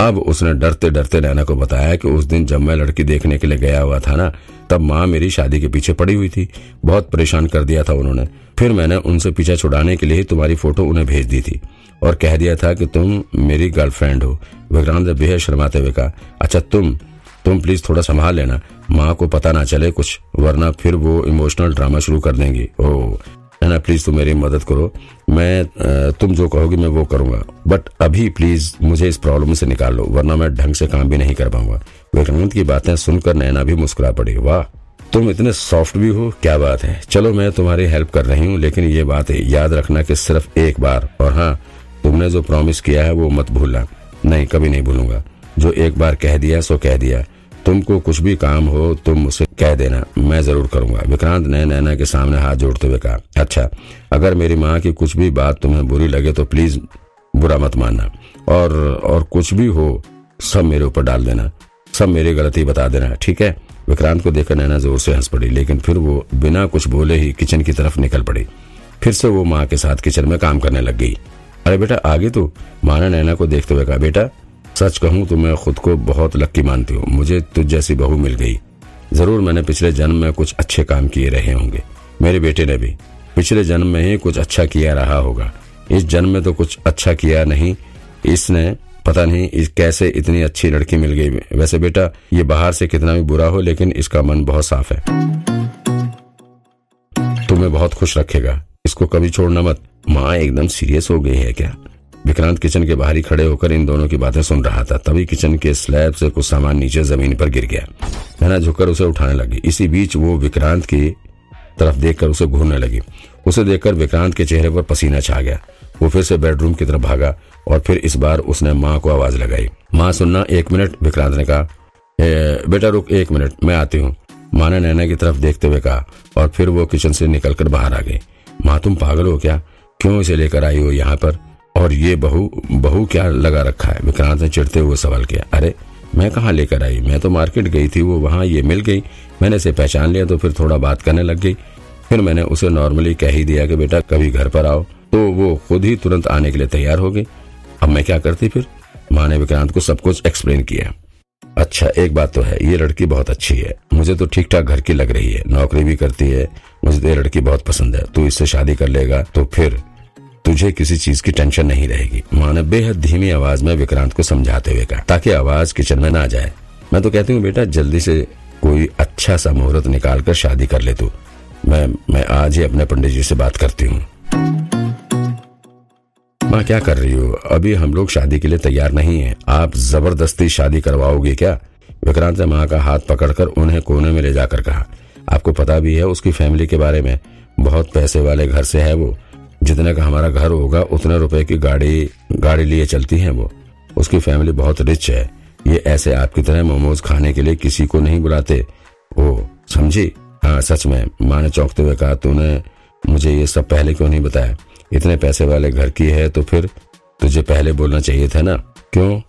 अब उसने डरते डरते नैना को बताया कि उस दिन जब मैं लड़की देखने के लिए गया हुआ था ना, तब माँ मेरी शादी के पीछे पड़ी हुई थी। बहुत परेशान कर दिया था उन्होंने। फिर मैंने उनसे पीछा छुड़ाने के लिए तुम्हारी फ़ोटो उन्हें भेज दी थी और कह दिया था कि तुम मेरी गर्लफ्रेंड हो। विक्रांत ने बेहद शर्माते हुए कहा अच्छा तुम तुम प्लीज़ थोड़ा संभाल लेना। माँ को पता ना चले कुछ, वरना फिर वो इमोशनल ड्रामा शुरू कर देंगी। ओह है ना प्लीज़ तुम मेरी मदद करो। मैं तुम जो कहोगी मैं वो करूँगा। बट अभी प्लीज़ मुझे इस प्रॉब्लम से निकाल लो, वरना मैं ढंग से काम भी नहीं कर पाऊँगा। विक्रांत की बातें सुनकर नैना भी मुस्कुरा पड़ी। वाह, तुम इतने सॉफ्ट भी हो, क्या बात है? चलो मैं तुम्हारी हेल्प कर रही हूँ, लेकिन ये बात है याद रखना कि सिर्फ़ एक बार। और हाँ तुमने जो प्रॉमिस किया है, वो मत भूलना। नहीं, कभी नहीं भूलूँगा। जो एक बार कह दिया सो कह दिया तुमको कुछ भी काम हो, तुम उसे कह देना। मैं ज़रूर करूँगा। विक्रांत ने नैना के सामने हाथ जोड़ते हुए कहा अच्छा अगर मेरी माँ की कुछ भी बात तुम्हें बुरी लगे तो प्लीज़ बुरा मत मानना। और और कुछ भी हो, सब मेरे ऊपर डाल देना। सब मेरी गलती बता देना, ठीक है? विक्रांत को देखकर नैना ज़ोर से हंस पड़ी, लेकिन फिर वो बिना कुछ बोले ही किचन की तरफ़ निकल पड़ी। फिर से वो माँ के साथ किचन में काम करने लग गई। अरे बेटा, आगे तो? माँ ने नैना को देखते हुए कहा, बेटा सच कहूँ तो मैं खुद को बहुत लक्की मानती हूँ। मुझे तुझ जैसी बहू मिल गई। ज़रूर मैंने पिछले जन्म में कुछ अच्छे काम किए रहे होंगे। मेरे बेटे ने भी। पिछले जन्म में ही कुछ अच्छा किया रहा होगा। इस जन्म में तो कुछ अच्छा किया नहीं। इसने पता नहीं इस कैसे इतनी अच्छी लड़की मिल गई। वैसे बेटा, ये बाहर से कितना भी बुरा हो, लेकिन इसका मन बहुत साफ़ है। तुम्हें बहुत खुश रखेगा। इसको कभी छोड़ना मत। माँ एकदम सीरियस हो गई है क्या? विक्रांत किचन के बाहर ही खड़े होकर इन दोनों की बातें सुन रहा था। तभी किचन के स्लैब से कुछ सामान नीचे ज़मीन पर गिर गया। नैना झुककर उसे उठाने लगी। इसी बीच वो विक्रांत की तरफ़ देखकर उसे घूरने लगी। उसे देखकर विक्रांत के चेहरे पर पसीना छा गया। वो फिर से बेडरूम की तरफ़ भागा और फिर इस बार उसने माँ को आवाज़ लगाई। माँ, सुनना एक मिनट, विक्रांत ने कहा। बेटा रुक एक मिनट, मैं आती हूँ। माँ ने नैना की तरफ़ देखते हुए कहा और फिर वो किचन से निकलकर बाहर आ गई। माँ, तुम पागल हो क्या? क्यों इसे लेकर आई हो यहाँ पर? और ये बहू बहू क्या लगा रखा है? विक्रांत ने चिड़ते हुए सवाल किया, अरे, मैं कहाँ लेकर आई? मैं तो मार्केट गई थी, वो वहाँ ये मिल गई। मैंने इसे पहचान लिया तो फिर थोड़ा बात करने लग गई। फिर मैंने उसे नॉर्मली कह ही दिया कि बेटा, कभी घर पर आओ। तो वो खुद ही तुरंत आने के लिए तैयार हो गई। अब मैं क्या करती फिर? माँ ने विक्रांत को सब कुछ एक्सप्लेन किया। अच्छा एक बात तो है, ये लड़की बहुत अच्छी है। मुझे तो ठीक ठाक घर की लग रही है। नौकरी भी करती है। मुझे तो ये लड़की बहुत पसंद है। तू इससे शादी कर लेगा तो फिर तुझे किसी चीज़ की टेंशन नहीं रहेगी। माँ ने बेहद धीमी आवाज़ में विक्रांत को समझाते हुए कहा, ताकि आवाज़ किचन में ना जाए। मैं तो कहती हूँ, बेटा, जल्दी से कोई अच्छा सा मुहूर्त निकाल कर शादी कर ले तू। मैं मैं आज ही अपने पंडित जी से बात करती हूँ। माँ, क्या कर रही हो? अभी हम लोग शादी के लिए तैयार नहीं हैं। आप ज़बरदस्ती शादी करवाओगे क्या? विक्रांत ने माँ का हाथ पकड़कर उन्हें कोने में ले जाकर कहा, आपको पता भी है उसकी फैमिली के बारे में, बहुत पैसे वाले घर से है वो। जितने का हमारा घर होगा, उतने रुपए की गाड़ी गाड़ी लिए चलती है वो। उसकी फैमिली बहुत रिच है। ये ऐसे आपकी तरह मोमोज खाने के लिए किसी को नहीं बुलाते। ओ, समझी? हाँ सच में, माँ ने चौंकते हुए कहा, तूने मुझे ये सब पहले क्यों नहीं बताया? इतने पैसे वाले घर की है तो फिर तुझे पहले बोलना चाहिए था ना? क्यों?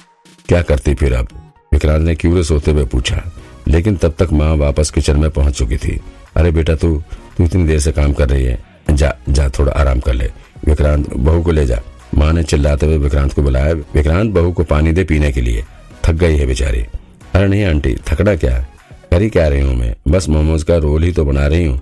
क्या करती फिर अब? विक्रांत ने क्यूरियस होते हुए पूछा। लेकिन तब तक माँ वापस किचन में पहुँच चुकी थी। अरे बेटा, तू तू इतनी देर से काम कर रही है। जा जा थोड़ा आराम कर ले। विक्रांत, बहू को ले जा। माँ ने चिल्लाते हुए विक्रांत को बुलाया। विक्रांत, बहू को पानी दे पीने के लिए। थक गई है बेचारी। अरे नहीं आंटी थकड़ा क्या करी क्या रही हूँ मैं। बस मोमोज का रोल ही तो बना रही हूँ।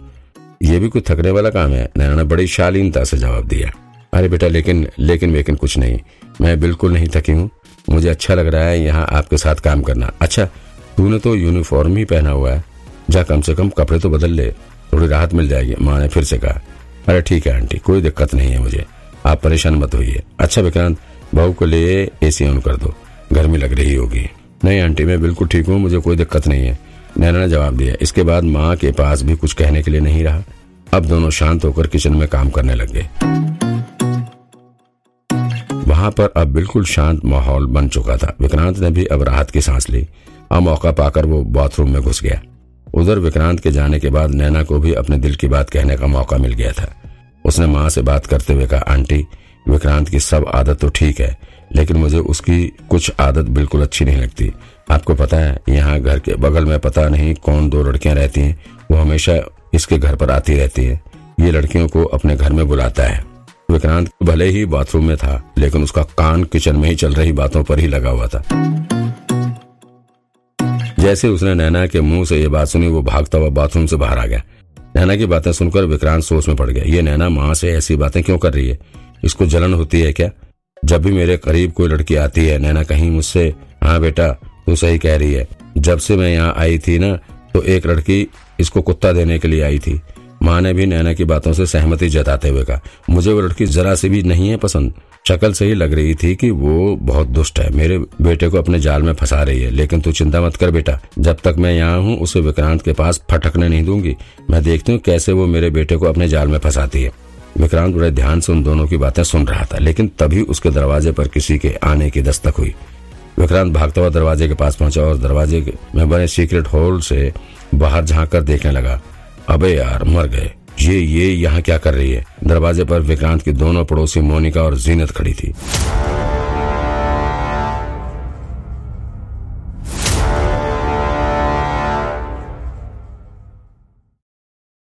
ये भी कुछ थकने वाला काम है? नैना ने बड़ी शालीनता से जवाब दिया। अरे बेटा, लेकिन लेकिन वेकिन कुछ नहीं। मैं बिल्कुल नहीं थकी हूँ। मुझे अच्छा लग रहा है यहाँ आपके साथ काम करना। अच्छा तूने तो यूनिफॉर्म ही पहना हुआ है। जा, कम से कम कपड़े तो बदल ले। थोड़ी राहत मिल जाएगी, माँ ने फिर से कहा। अरे ठीक है, आंटी, कोई दिक्कत नहीं है मुझे। आप परेशान मत होइए। अच्छा विक्रांत, बहू को ले एसी ऑन कर दो। गर्मी लग रही होगी। नहीं, आंटी, मैं बिल्कुल ठीक हूँ, मुझे कोई दिक्कत नहीं है। नैना ने जवाब दिया। इसके बाद माँ के पास भी कुछ कहने के लिए नहीं रहा। अब दोनों शांत होकर किचन में काम करने लग गए। वहाँ पर अब बिल्कुल शांत माहौल बन चुका था। विक्रांत ने भी अब राहत की सांस ली। अब मौका पाकर वो बाथरूम में घुस गया। उधर विक्रांत के जाने के बाद नैना को भी अपने दिल की बात कहने का मौका मिल गया था। उसने माँ से बात करते हुए कहा, आंटी, विक्रांत की सब आदत तो ठीक है, लेकिन मुझे उसकी कुछ आदत बिल्कुल अच्छी नहीं लगती। आपको पता है, यहाँ घर के बगल में पता नहीं कौन दो लड़कियाँ रहती हैं, वो हमेशा इसके घर पर आती रहती है। ये लड़कियों को अपने घर में बुलाता है। विक्रांत भले ही बाथरूम में था, लेकिन उसका कान किचन में ही चल रही बातों पर ही लगा हुआ था। जैसे उसने नैना के मुँह से यह बात सुनी, वो भागता हुआ बाथरूम से बाहर आ गया। नैना की बातें सुनकर विक्रांत सोच में पड़ गया, ये नैना माँ से ऐसी बातें क्यों कर रही है? इसको जलन होती है क्या? जब भी मेरे करीब कोई लड़की आती है, नैना कहीं मुझसे हाँ बेटा, तू सही कह रही है। जब से मैं यहाँ आई थी ना तो एक लड़की इसको कुत्ता देने के लिए आई थी। माँ ने भी नैना की बातों से सहमति जताते हुए कहा, मुझे वो लड़की जरा से भी नहीं है पसंद। शक्ल से ही लग रही थी कि वो बहुत दुष्ट है। मेरे बेटे को अपने जाल में फंसा रही है। लेकिन तू चिंता मत कर बेटा। जब तक मैं यहाँ हूँ, उसे विक्रांत के पास फटकने नहीं दूँगी। मैं देखती हूँ कैसे वो मेरे बेटे को अपने जाल में फंसाती है। विक्रांत बड़े ध्यान से उन दोनों की बातें सुन रहा था, लेकिन तभी उसके दरवाजे पर किसी के आने की दस्तक हुई। विक्रांत भागता हुआ दरवाजे के पास पहुँचा और दरवाजे में बने सीक्रेट होल से बाहर झाँक कर देखने लगा। अबे यार, मर गए। ये ये यहाँ क्या कर रही है? दरवाजे पर विक्रांत की दोनों पड़ोसी मोनिका और जीनत खड़ी थी।